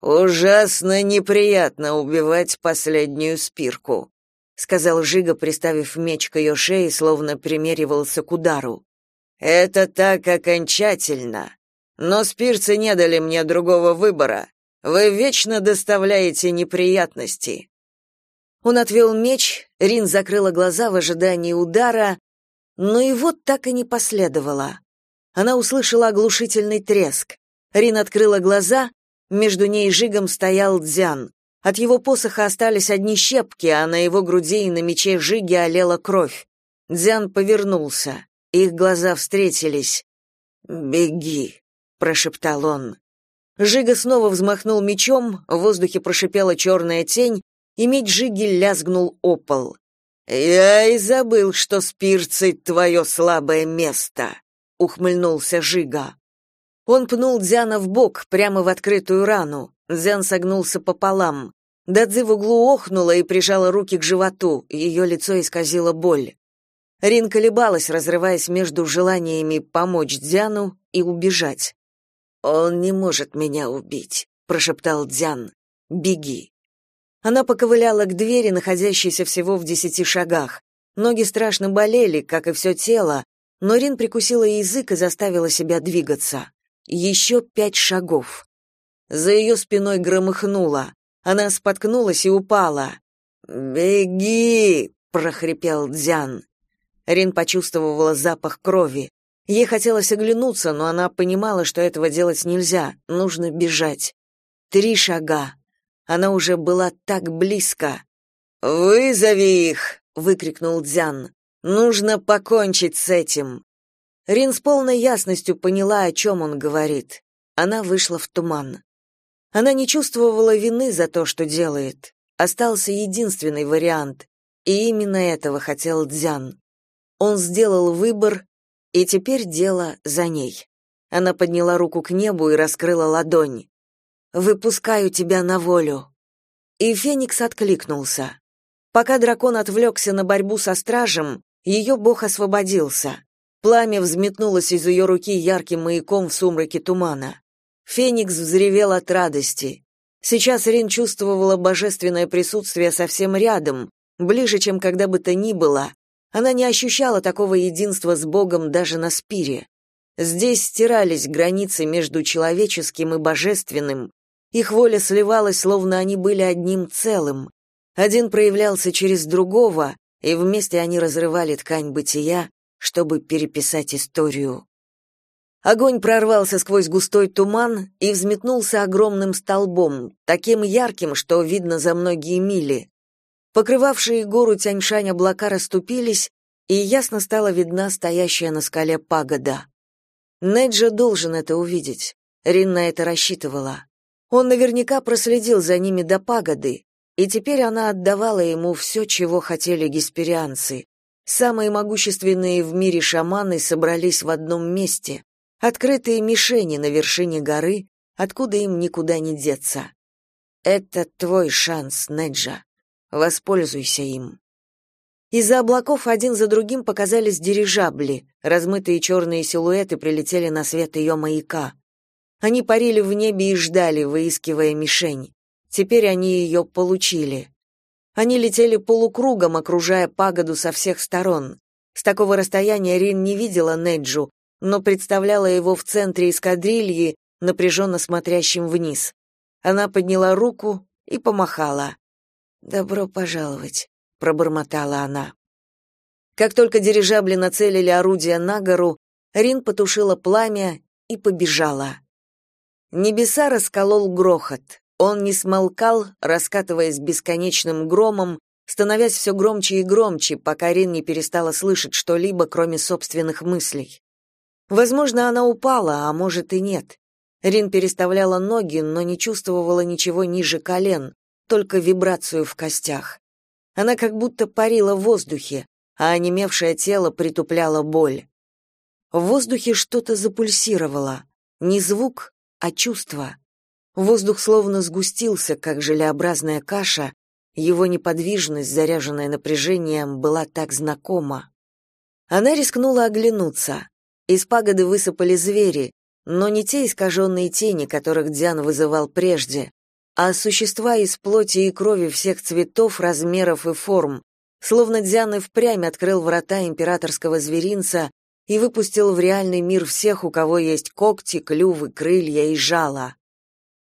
«Ужасно неприятно убивать последнюю спирку», сказал Жига, приставив меч к ее шее, словно примеривался к удару. Это так окончательно. Но спирцы не дали мне другого выбора. Вы вечно доставляете неприятности. Он отвел меч, Рин закрыла глаза в ожидании удара, но вот так и не последовало. Она услышала оглушительный треск. Рин открыла глаза, между ней и Жигом стоял Дзян. От его посоха остались одни щепки, а на его груди и на мече Жиги олела кровь. Дзян повернулся. Их глаза встретились. «Беги», — прошептал он. Жига снова взмахнул мечом, в воздухе прошипела черная тень, и меч Жиги лязгнул о пол. «Я и забыл, что спирцы — твое слабое место», — ухмыльнулся Жига. Он пнул Дзяна в бок, прямо в открытую рану. Дзян согнулся пополам. Дадзи в углу охнула и прижала руки к животу, ее лицо исказило боль. Рин колебалась, разрываясь между желаниями помочь Дзяну и убежать. «Он не может меня убить», — прошептал Дзян. «Беги». Она поковыляла к двери, находящейся всего в десяти шагах. Ноги страшно болели, как и все тело, но Рин прикусила язык и заставила себя двигаться. Еще пять шагов. За ее спиной громыхнуло. Она споткнулась и упала. «Беги!» — прохрипел Дзян. Рин почувствовала запах крови. Ей хотелось оглянуться, но она понимала, что этого делать нельзя, нужно бежать. Три шага. Она уже была так близко. «Вызови их!» — выкрикнул Дзян. «Нужно покончить с этим!» Рин с полной ясностью поняла, о чем он говорит. Она вышла в туман. Она не чувствовала вины за то, что делает. Остался единственный вариант, и именно этого хотел Дзян. Он сделал выбор, и теперь дело за ней. Она подняла руку к небу и раскрыла ладонь. «Выпускаю тебя на волю». И Феникс откликнулся. Пока дракон отвлекся на борьбу со стражем, ее бог освободился. Пламя взметнулось из ее руки ярким маяком в сумраке тумана. Феникс взревел от радости. Сейчас Рин чувствовала божественное присутствие совсем рядом, ближе, чем когда бы то ни было. Она не ощущала такого единства с Богом даже на спире. Здесь стирались границы между человеческим и божественным. Их воля сливалась, словно они были одним целым. Один проявлялся через другого, и вместе они разрывали ткань бытия, чтобы переписать историю. Огонь прорвался сквозь густой туман и взметнулся огромным столбом, таким ярким, что видно за многие мили. Покрывавшие гору Тяньшань облака расступились, и ясно стала видна стоящая на скале пагода. Неджа должен это увидеть. Рин на это рассчитывала. Он наверняка проследил за ними до пагоды, и теперь она отдавала ему все, чего хотели гесперианцы. самые могущественные в мире шаманы собрались в одном месте, открытые мишени на вершине горы, откуда им никуда не деться. Это твой шанс, Неджа. Воспользуйся им. Из-за облаков один за другим показались дирижабли, размытые черные силуэты прилетели на свет ее маяка. Они парили в небе и ждали, выискивая мишень. Теперь они ее получили. Они летели полукругом, окружая пагоду со всех сторон. С такого расстояния Рин не видела Неджу, но представляла его в центре эскадрильи, напряженно смотрящим вниз. Она подняла руку и помахала. «Добро пожаловать», — пробормотала она. Как только дирижабли нацелили орудия на гору, Рин потушила пламя и побежала. Небеса расколол грохот. Он не смолкал, раскатываясь бесконечным громом, становясь все громче и громче, пока Рин не перестала слышать что-либо, кроме собственных мыслей. Возможно, она упала, а может и нет. Рин переставляла ноги, но не чувствовала ничего ниже колен, только вибрацию в костях. Она как будто парила в воздухе, а онемевшее тело притупляло боль. В воздухе что-то запульсировало. Не звук, а чувство. Воздух словно сгустился, как желеобразная каша, его неподвижность, заряженная напряжением, была так знакома. Она рискнула оглянуться. Из пагоды высыпали звери, но не те искаженные тени, которых Диан вызывал прежде, а существа из плоти и крови всех цветов, размеров и форм, словно Диан и впрямь открыл врата императорского зверинца и выпустил в реальный мир всех, у кого есть когти, клювы, крылья и жало.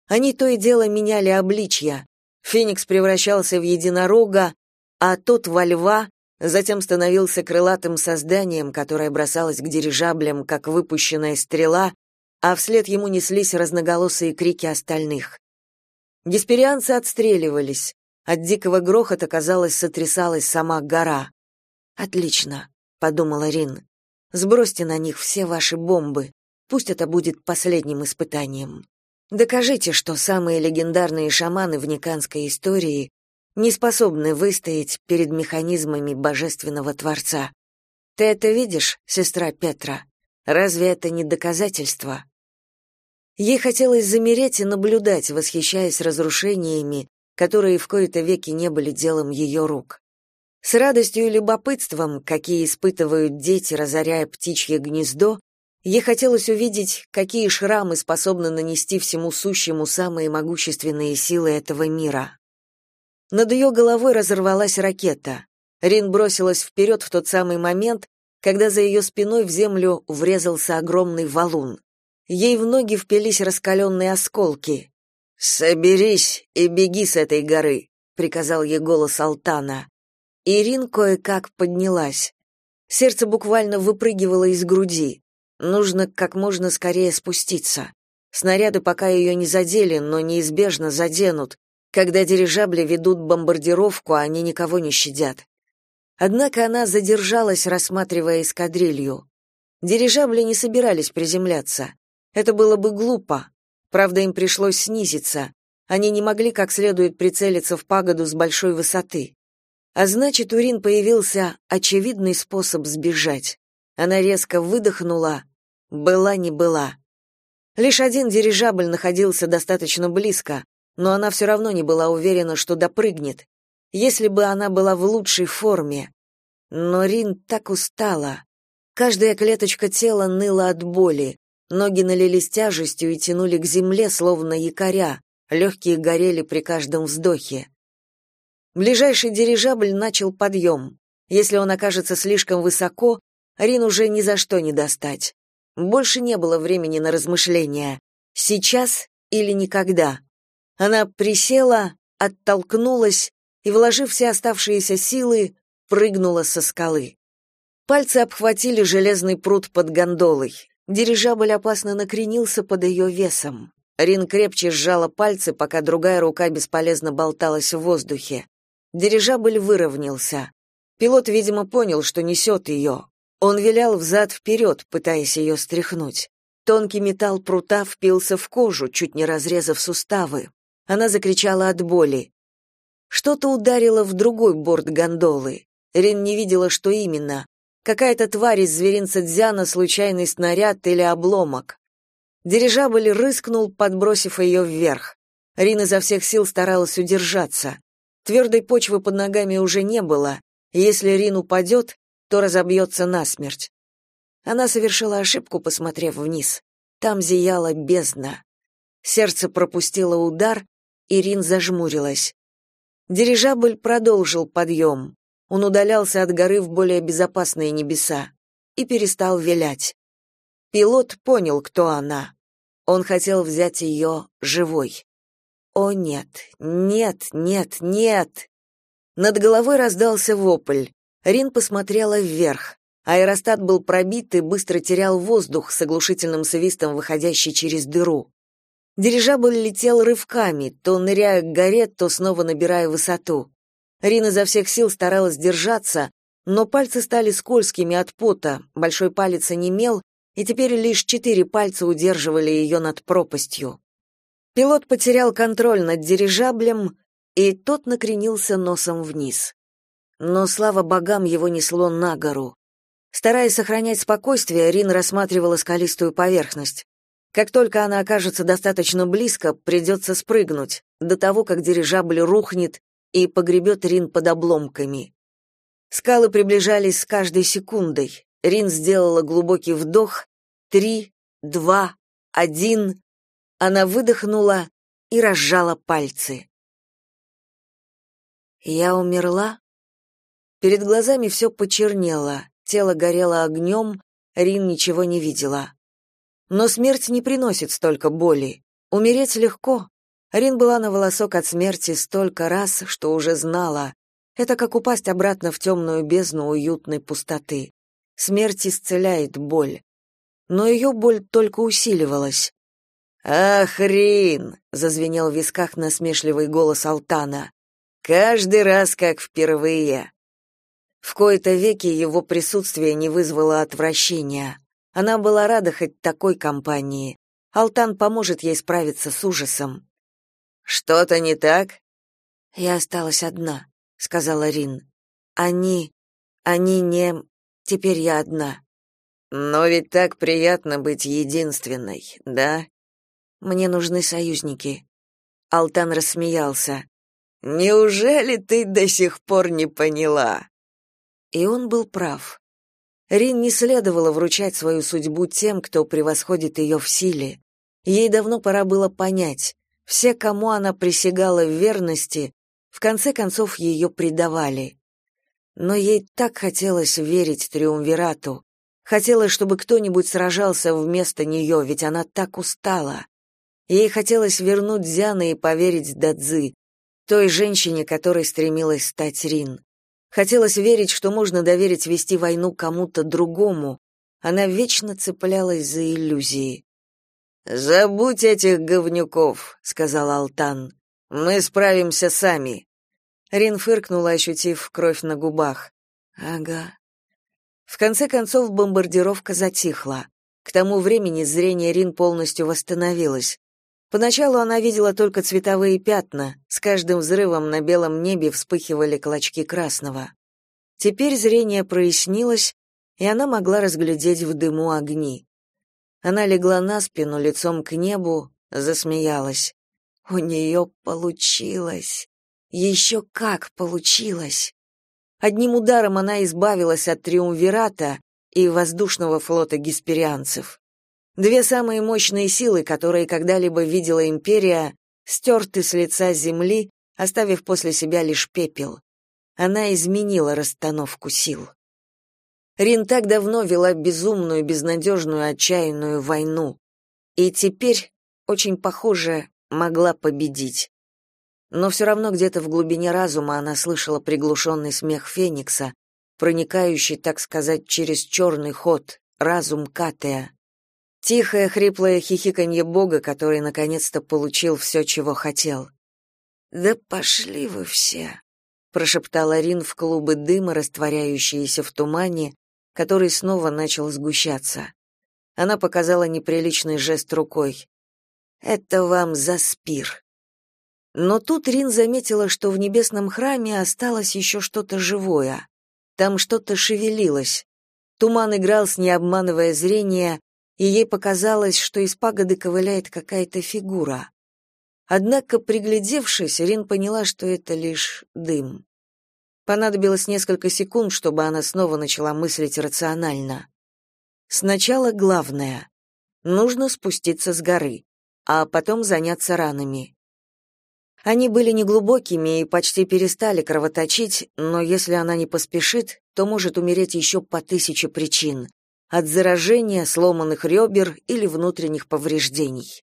Они то и дело меняли обличья. Феникс превращался в единорога, а тот во льва, затем становился крылатым созданием, которое бросалось к дирижаблям, как выпущенная стрела, а вслед ему неслись разноголосые крики остальных. Гесперианцы отстреливались. От дикого грохота, казалось, сотрясалась сама гора. «Отлично», — подумала Рин. Сбросьте на них все ваши бомбы. Пусть это будет последним испытанием. Докажите, что самые легендарные шаманы в никанской истории не способны выстоять перед механизмами божественного Творца. Ты это видишь, сестра Петра? Разве это не доказательство? Ей хотелось замереть и наблюдать, восхищаясь разрушениями, которые в кои-то веки не были делом ее рук. С радостью и любопытством, какие испытывают дети, разоряя птичье гнездо, ей хотелось увидеть, какие шрамы способны нанести всему сущему самые могущественные силы этого мира. Над ее головой разорвалась ракета. Рин бросилась вперед в тот самый момент, когда за ее спиной в землю врезался огромный валун. Ей в ноги впились раскаленные осколки. «Соберись и беги с этой горы», — приказал ей голос Алтана. Ирин кое-как поднялась. Сердце буквально выпрыгивало из груди. Нужно как можно скорее спуститься. Снаряды пока ее не задели, но неизбежно заденут. Когда дирижабли ведут бомбардировку, они никого не щадят. Однако она задержалась, рассматривая эскадрилью. Дирижабли не собирались приземляться. Это было бы глупо. Правда, им пришлось снизиться. Они не могли как следует прицелиться в пагоду с большой высоты. А значит, у Рин появился очевидный способ сбежать. Она резко выдохнула. Была не была. Лишь один дирижабль находился достаточно близко, но она все равно не была уверена, что допрыгнет. Если бы она была в лучшей форме. Но Рин так устала. Каждая клеточка тела ныла от боли, ноги налились тяжестью и тянули к земле, словно якоря, легкие горели при каждом вздохе. Ближайший дирижабль начал подъем. Если он окажется слишком высоко, Рин уже ни за что не достать. Больше не было времени на размышления. Сейчас или никогда. Она присела, оттолкнулась и, вложив все оставшиеся силы, прыгнула со скалы. Пальцы обхватили железный пруд под гондолой. Дирижабль опасно накренился под ее весом. Рин крепче сжала пальцы, пока другая рука бесполезно болталась в воздухе. Дирижабль выровнялся. Пилот, видимо, понял, что несет ее. Он вилял взад-вперед, пытаясь ее стряхнуть. Тонкий металл прута впился в кожу, чуть не разрезав суставы. Она закричала от боли. Что-то ударило в другой борт гондолы. Рин не видела, что именно. Какая-то тварь из зверинца Дзяна, случайный снаряд или обломок. Дирижабль рыскнул, подбросив ее вверх. Рин изо всех сил старалась удержаться. Твердой почвы под ногами уже не было, и если Рин упадет, то разобьется насмерть. Она совершила ошибку, посмотрев вниз. Там зияла бездна. Сердце пропустило удар, и Рин зажмурилась. Дирижабль продолжил подъем. Он удалялся от горы в более безопасные небеса и перестал вилять. Пилот понял, кто она. Он хотел взять ее живой. О нет, нет, нет, нет. Над головой раздался вопль. Рин посмотрела вверх. Аэростат был пробит и быстро терял воздух с оглушительным свистом, выходящий через дыру. Дирижабль летел рывками, то ныряя к горе, то снова набирая высоту. Рина изо всех сил старалась держаться, но пальцы стали скользкими от пота, большой палец онемел, и теперь лишь четыре пальца удерживали ее над пропастью. Пилот потерял контроль над дирижаблем, и тот накренился носом вниз. Но, слава богам, его несло на гору. Стараясь сохранять спокойствие, Рин рассматривала скалистую поверхность. Как только она окажется достаточно близко, придется спрыгнуть, до того, как дирижабль рухнет и погребет Рин под обломками. Скалы приближались с каждой секундой. Рин сделала глубокий вдох. Три, два, один. Она выдохнула и разжала пальцы. Я умерла? Перед глазами все почернело, тело горело огнем, Рин ничего не видела. Но смерть не приносит столько боли. Умереть легко, Рин была на волосок от смерти столько раз, что уже знала. Это как упасть обратно в темную бездну уютной пустоты. Смерть исцеляет боль. Но ее боль только усиливалась. «Ах, Рин!» — зазвенел в висках насмешливый голос Алтана. «Каждый раз как впервые!» В кои-то веки его присутствие не вызвало отвращения. Она была рада хоть такой компании. Алтан поможет ей справиться с ужасом. Что-то не так? Я осталась одна, сказала Рин. Они они не теперь я одна. Но ведь так приятно быть единственной, да? Мне нужны союзники. Алтан рассмеялся. Неужели ты до сих пор не поняла? И он был прав. Рин не следовало вручать свою судьбу тем, кто превосходит ее в силе. Ей давно пора было понять, все, кому она присягала в верности, в конце концов ее предавали. Но ей так хотелось верить Триумвирату. Хотелось, чтобы кто-нибудь сражался вместо нее, ведь она так устала. Ей хотелось вернуть Зяна и поверить Дадзы, той женщине, которой стремилась стать Рин. Хотелось верить, что можно доверить вести войну кому-то другому. Она вечно цеплялась за иллюзии. Забудь этих говнюков, сказал Алтан. Мы справимся сами. Рин фыркнула, ощутив кровь на губах. Ага. В конце концов бомбардировка затихла. К тому времени зрение Рин полностью восстановилось. Поначалу она видела только цветовые пятна, с каждым взрывом на белом небе вспыхивали клочки красного. Теперь зрение прояснилось, и она могла разглядеть в дыму огни. Она легла на спину лицом к небу, засмеялась. У нее получилось. Еще как получилось. Одним ударом она избавилась от триумвирата и воздушного флота гесперианцев. Две самые мощные силы, которые когда-либо видела империя, стерты с лица земли, оставив после себя лишь пепел. Она изменила расстановку сил. Рин так давно вела безумную, безнадежную, отчаянную войну. И теперь, очень похоже, могла победить. Но все равно где-то в глубине разума она слышала приглушенный смех Феникса, проникающий, так сказать, через черный ход, разум Катея. Тихое, хриплое хихиканье Бога, который наконец-то получил все, чего хотел. «Да пошли вы все!» — прошептала Рин в клубы дыма, растворяющиеся в тумане, который снова начал сгущаться. Она показала неприличный жест рукой. «Это вам за спир». Но тут Рин заметила, что в небесном храме осталось еще что-то живое. Там что-то шевелилось. Туман играл с ней, обманывая зрение, и ей показалось, что из пагоды ковыляет какая-то фигура. Однако, приглядевшись, Рин поняла, что это лишь дым. Понадобилось несколько секунд, чтобы она снова начала мыслить рационально. Сначала главное. Нужно спуститься с горы, а потом заняться ранами. Они были неглубокими и почти перестали кровоточить, но если она не поспешит, то может умереть еще по тысяче причин от заражения, сломанных ребер или внутренних повреждений.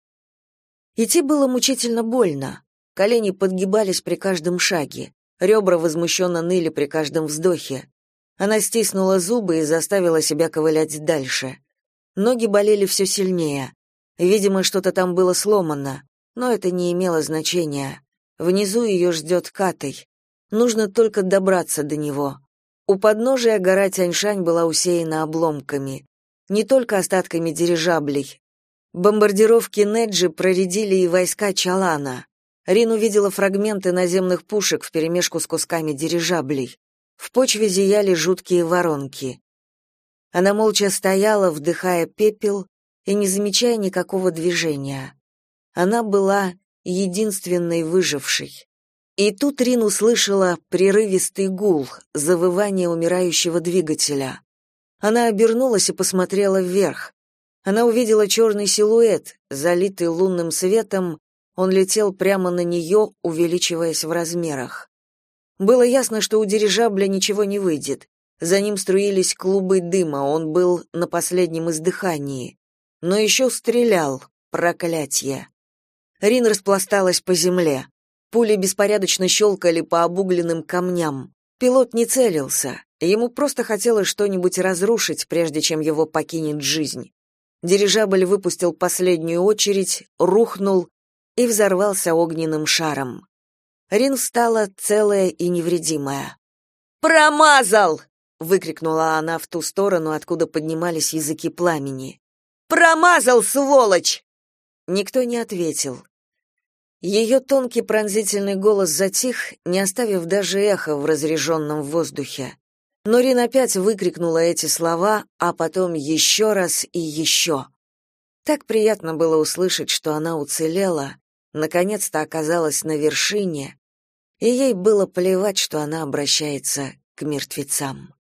Идти было мучительно больно. Колени подгибались при каждом шаге, ребра возмущенно ныли при каждом вздохе. Она стиснула зубы и заставила себя ковылять дальше. Ноги болели все сильнее. Видимо, что-то там было сломано, но это не имело значения. Внизу ее ждет Катай. Нужно только добраться до него. У подножия гора Тяньшань была усеяна обломками. Не только остатками дирижаблей. Бомбардировки Неджи проредили и войска Чалана. Рин увидела фрагменты наземных пушек вперемешку с кусками дирижаблей. В почве зияли жуткие воронки. Она молча стояла, вдыхая пепел и не замечая никакого движения. Она была единственной выжившей. И тут Рин услышала прерывистый гул, завывание умирающего двигателя. Она обернулась и посмотрела вверх. Она увидела черный силуэт, залитый лунным светом, он летел прямо на нее, увеличиваясь в размерах. Было ясно, что у дирижабля ничего не выйдет. За ним струились клубы дыма, он был на последнем издыхании. Но еще стрелял, проклятье. Рин распласталась по земле. Пули беспорядочно щелкали по обугленным камням. Пилот не целился. Ему просто хотелось что-нибудь разрушить, прежде чем его покинет жизнь. Дирижабль выпустил последнюю очередь, рухнул и взорвался огненным шаром. Рин встала целая и невредимая. «Промазал!» — выкрикнула она в ту сторону, откуда поднимались языки пламени. «Промазал, сволочь!» Никто не ответил. Ее тонкий пронзительный голос затих, не оставив даже эха в разреженном воздухе. Но Рин опять выкрикнула эти слова, а потом еще раз и еще. Так приятно было услышать, что она уцелела, наконец-то оказалась на вершине, и ей было плевать, что она обращается к мертвецам.